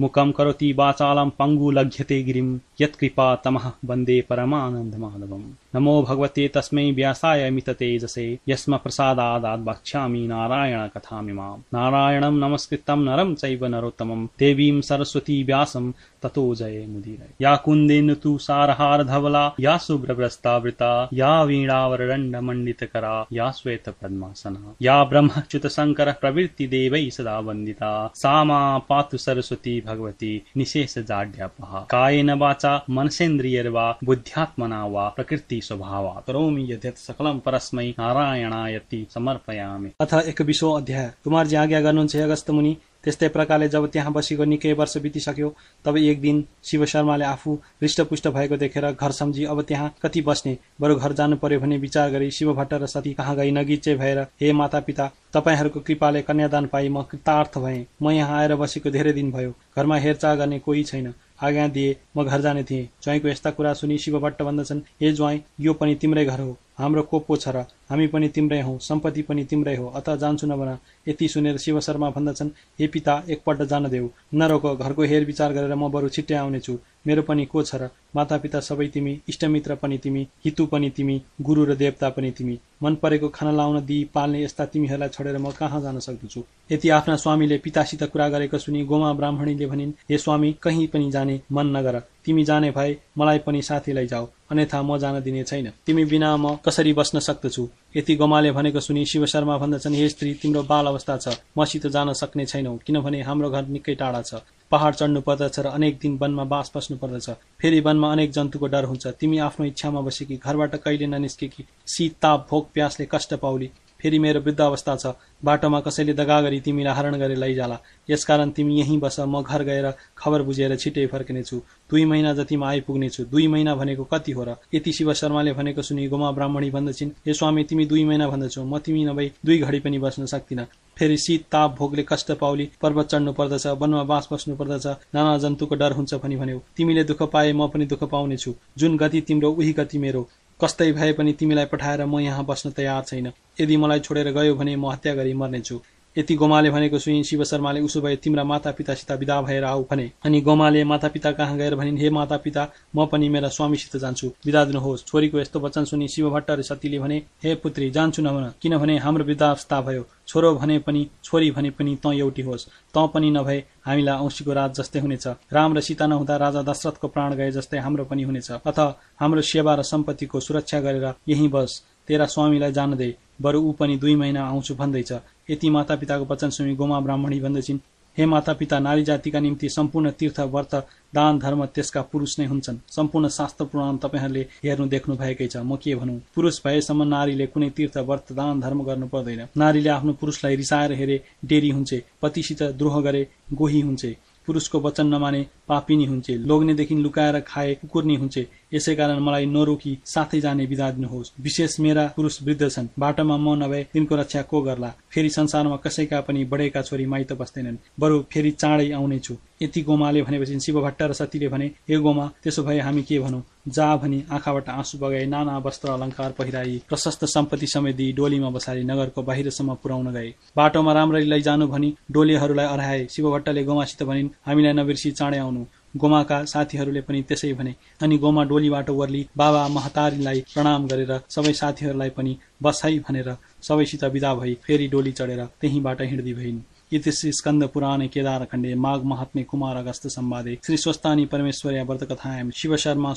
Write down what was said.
मुखं करोति वाचालं पङ्गुलघ्यते गिरिं यत्कृपा तमः वन्दे परमानन्दमाधवम्। नमो भगवते तस्मै व्यासाय मिततेजसे यस्म प्रसादादात् वक्ष्यामि नारायण कथामिमाम् नारायणं नमस्कृतं नरं चैव नरोत्तमं देवीं सरस्वती व्यासं ततो जये मुदीरय। या कुन्देन तु सारहारधवला या शुभ्रभ्रस्तावृता या वीणावरदण्डमण्डितकरा या श्वेतपद्मासना। या ब्रह्मच्युतशङ्कर प्रवृत्ति देवैः सदा वन्दिता। सा मा पातु सरस्वती भगवती निशेष जाड्यापहा कायेन वाचा मनसेन्द्रियर्वा बुद्ध्यात्मना वा प्रकृति स्वभावा करोमि यद्यत् सकलं परस्मै नारायणायति समर्पयामि। अथ एक विश्व अध्याय। कुमारजी आज्ञा गर्नुहुन्छ अगस्त मुनि। त्यस्तै प्रकारले जब त्यहाँ बसेको निकै वर्ष बितिसक्यो तब एक दिन शिव शर्माले आफू हृष्टपुष्ट भएको देखेर घर सम्झी अब त्यहाँ कति बस्ने बरु घर जानु पर्यो भने विचार गरी शिव भट्ट र सती कहाँ गई नगिचे भएर हे माता पिता तपाईँहरूको कृपाले कन्यादान पाई म कृतार्थ भएँ। म यहाँ आएर बसेको धेरै दिन भयो। घरमा हेरचाह गर्ने कोही छैन। आज्ञा दिए म घर जाने थिएँ। ज्वाइँको यस्ता कुरा सुनि शिव भट्ट भन्दछन् हे ज्वाइँ यो पनि तिम्रै घर हो। हाम्रो को पो छ र? हामी पनि तिम्रै हौ सम्पत्ति पनि तिम्रै हो। अत जान्छु नभन यति सुनेर शिव शर्मा भन्दछन् हे पिता एकपल्ट जान देऊ। नरोक घरको हेर विचार गरेर म बरु छिट्टै आउनेछु। मेरो पनि को छ र? मातापिता सबै तिमी इष्टमित्र पनि तिमी हितु पनि तिमी गुरु र देवता पनि तिमी। मन परेको खाना लाउन दिई पाल्ने यस्ता तिमीहरूलाई छोडेर म कहाँ जान सक्दछु? यति आफ्ना स्वामीले पितासित कुरा गरेको सुनि गोमा ब्राह्मणीले भनिन् हे स्वामी कहीँ पनि जाने मन नगर। तिमी जाने भए मलाई पनि साथी लैजाऊ। अन्यथा म जान दिने छैन। तिमी बिना म कसरी बस्न सक्दछु? यति गोमाले भनेको सुनि शिव शर्मा भन्दछन् हे स्त्री तिम्रो बाल अवस्था छ। मसित जान सक्ने छैनौ किनभने हाम्रो घर निकै टाढा छ। पहाड चढ्नु पर्दछ र अनेक दिन वनमा बास बस्नु पर्दछ। फेरि वनमा अनेक जन्तुको डर हुन्छ। तिमी आफ्नो इच्छामा बसेकी घरबाट कहिले ननिस्केकी शीत ताप भोक प्यासले कष्ट पाउली। फेरि मेरो वृद्ध अवस्था छ। बाटोमा कसैले दगा गरी तिमीलाई हरण गरे लैजाला। यसकारण तिमी यहीँ बस म घर गएर खबर बुझेर छिटै फर्किनेछु। दुई महिना जतिमा आइपुग्नेछु दुई महिना भनेको कति हो र? यति शिव शर्माले भनेको सुनि गोमा ब्राह्मणी भन्दछिन् हे स्वामी तिमी दुई महिना भन्दछौ। म तिमी नभई दुई घडी पनि बस्न सक्दिन। फेरि शीत ताप भोगले कष्ट पाउली पर्वत चढ्नु पर्दछ वनमा बास बस्नु पर्दछ नाना जन्तुको डर हुन्छ भनी भन्यौ। तिमीले दुःख पाए म पनि दुःख पाउनेछु। जुन गति तिम्रो उही गति मेरो। कस्तै भए पनि तिमीलाई पठाएर म यहाँ बस्न तयार छैन। यदि मलाई छोडेर गयो भने म हत्या गरी मर्नेछु। यति गोमाले भनेको सुइन शिव शर्माले उसो भए तिम्रा माता पितासित विदा भएर आऊ भने अनि गोमाले माता पिता कहाँ गएर भनिन्? हे माता पिता म पनि मेरा स्वामीसित जान्छु। विदा दिनुहोस्। छोरीको यस्तो वचन सुनि शिव भट्ट र सतीले भने हे पुत्री जान्छु नभन किनभने हाम्रो वृद्धावस्था भयो। छोरो भने पनि छोरी भने पनि तँ एउटी होस्। तँ पनि नभए हामीलाई औँसीको राज जस्तै हुनेछ। राम र सीता नहुँदा राजा दशरथको प्राण गए जस्तै हाम्रो पनि हुनेछ। अथ हाम्रो सेवा र सम्पत्तिको सुरक्षा गरेर यही बस। तेरा स्वामीलाई जान दे। बरु ऊ पनि दुई महिना आउँछु भन्दैछ। यति माता पिताको वचन सुनि गोमा ब्राह्मणी भन्दछिन् हे माता पिता नारी जातिका निम्ति सम्पूर्ण तीर्थ व्रत दान धर्म त्यसका पुरुष नै हुन्छन्। सम्पूर्ण शास्त्र पुराण तपाईँहरूले हेर्नु देख्नु भएकै छ। म के भनौँ? पुरुष भएसम्म नारीले कुनै तीर्थ व्रत दान धर्म गर्नु पर्दैन। नारीले आफ्नो पुरुषलाई रिसाएर हेरे डेरी हुन्छ पतिसित द्रोह गरे गोही हुन्छ। पुरुषको वचन नमाने पापिनी हुन्छे लोग्नेदेखि लुकाएर खाए कुकुर्नी हुन्छे। यसै कारण मलाई नरोकी साथै जाने विदा दिनुहोस्। विशेष मेरा पुरुष वृद्ध छन्। बाटोमा म नभए तिनको रक्षा को गर्ला? फेरि संसारमा कसैका पनि बढेका छोरी माइत बस्दैनन्। बरु फेरि चाँडै आउनेछु। यति गोमाले भनेपछि शिव भट्ट र सतीले भने हे गोमा त्यसो भए हामी के भनौँ? जा भनी आँखाबाट आँसु बगाई नाना वस्त्र अलङ्कार पहिराई प्रशस्त सम्पत्ति समेत दिई डोलीमा बसारी नगरको बाहिरसम्म पुर्याउन गए। बाटोमा राम्ररी लैजानु भनी डोलीहरूलाई शिव भट्टले गोमासित भनिन् हामीलाई नबिर्सी चाँडै आउनु। गोमाका साथीहरूले पनि त्यसै भने अनि गोमा डोलीबाट वर्ली बाबा महतारीलाई प्रणाम गरेर सबै साथीहरूलाई पनि बसाई भनेर सबैसित विदा भई फेरि डोली चढेर त्यहीँबाट हिँड्दी भइन्। इति श्री स्कंद पुराणे केदार खण्डे माघ महात्मे कुमार अगस्त संवादे श्री स्वस्तानी परमेश्वर्या व्रत कथायां शिव शर्मा